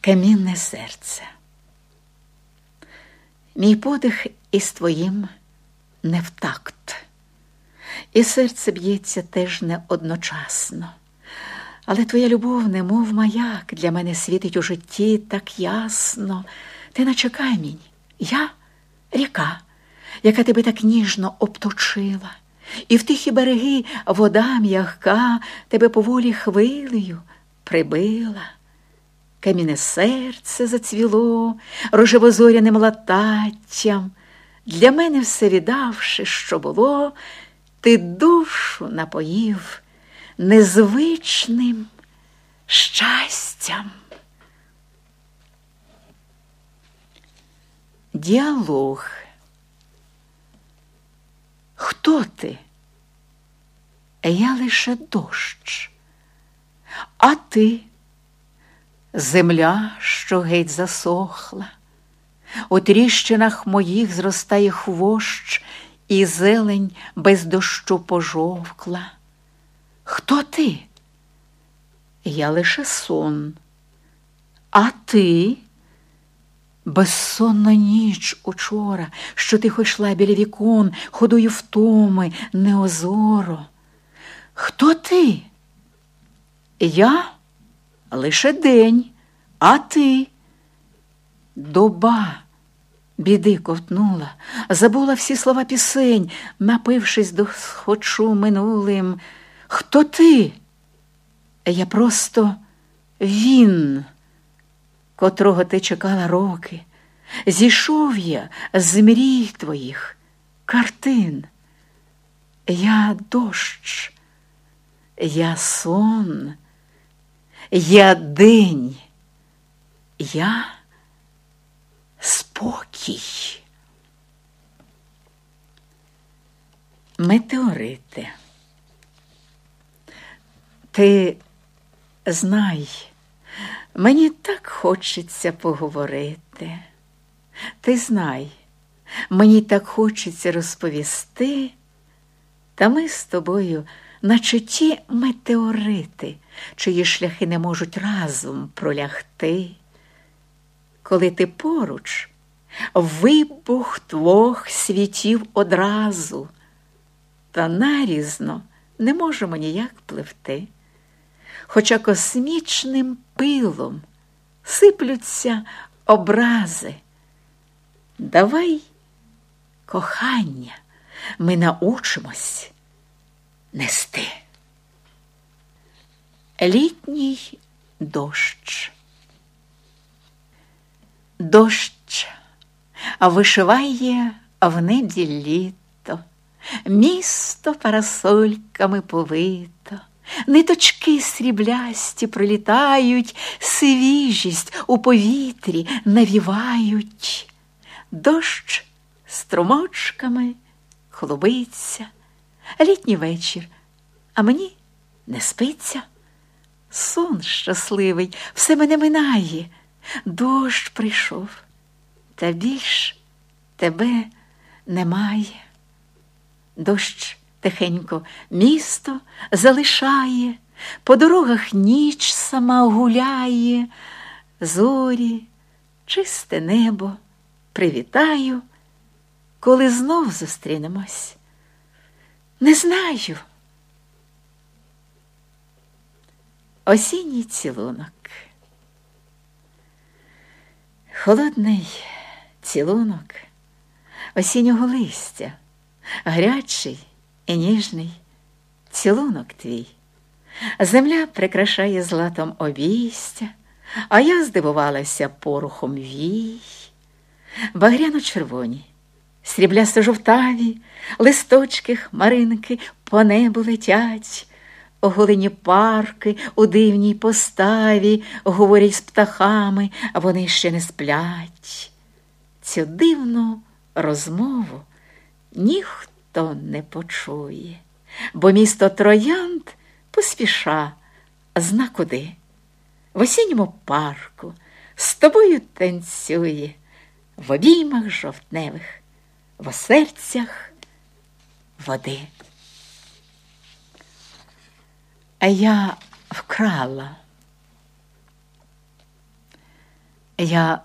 камінне серце. Мій подих із твоїм не в такт, і серце б'ється теж не одночасно. Але твоя любов, немов маяк, для мене світить у житті так ясно. Ти наче камінь, я ріка, яка тебе так ніжно обточила, і в тихі береги вода м'ягка тебе поволі хвилею прибила. Каміне серце зацвіло рожевозоряним лататтям. Для мене все віддавши, що було, ти душу напоїв незвичним щастям. Діалог. Хто ти? Я лише дощ, а ти земля, що геть засохла, у тріщинах моїх зростає хвощ, і зелень без дощу пожовкла. Хто ти? Я лише сон, а ти? Безсонна ніч учора, що ти хоч йшла біля вікон, ходою втоми, неозоро. Хто ти? Я лише день, а ти? Доба біди ковтнула, забула всі слова пісень, напившись до схочу минулим. Хто ти? Я просто він котрого ти чекала роки, зійшов я з мрій твоїх картин. Я дощ, я сон, я день, я спокій. Метеорити. Ти знай. Мені так хочеться поговорити. Ти знай, мені так хочеться розповісти, та ми з тобою, наче ті метеорити, чиї шляхи не можуть разом пролягти. Коли ти поруч, вибух двох світів одразу, та нарізно не можемо ніяк пливти хоча космічним пилом сиплються образи. Давай, кохання, ми научимось нести. Літній дощ. Дощ вишиває в небі літо, місто парасольками повито. Ниточки сріблясті пролітають, свіжість у повітрі навівають, дощ струмочками хлубиться, літній вечір, а мені не спиться. Сон щасливий, все мене минає, дощ прийшов, та більш тебе немає. Дощ тихенько місто залишає, по дорогах ніч сама гуляє, зорі, чисте небо привітаю, коли знов зустрінемось. Не знаю. Осінній цілунок. Холодний цілунок осіннього листя, гарячий і ніжний цілунок твій. Земля прикрашає златом обійстя, а я здивувалася порухом вій, багряно червоні, сріблясто жовтаві, листочки, хмаринки по небу летять, оголені парки у дивній поставі говорять з птахами, а вони ще не сплять. Цю дивну розмову ніхто не почує, бо місто Троянд поспіша, зна куди. В осінньому парку з тобою танцює, в обіймах жовтневих, в серцях води. А я вкрала. Я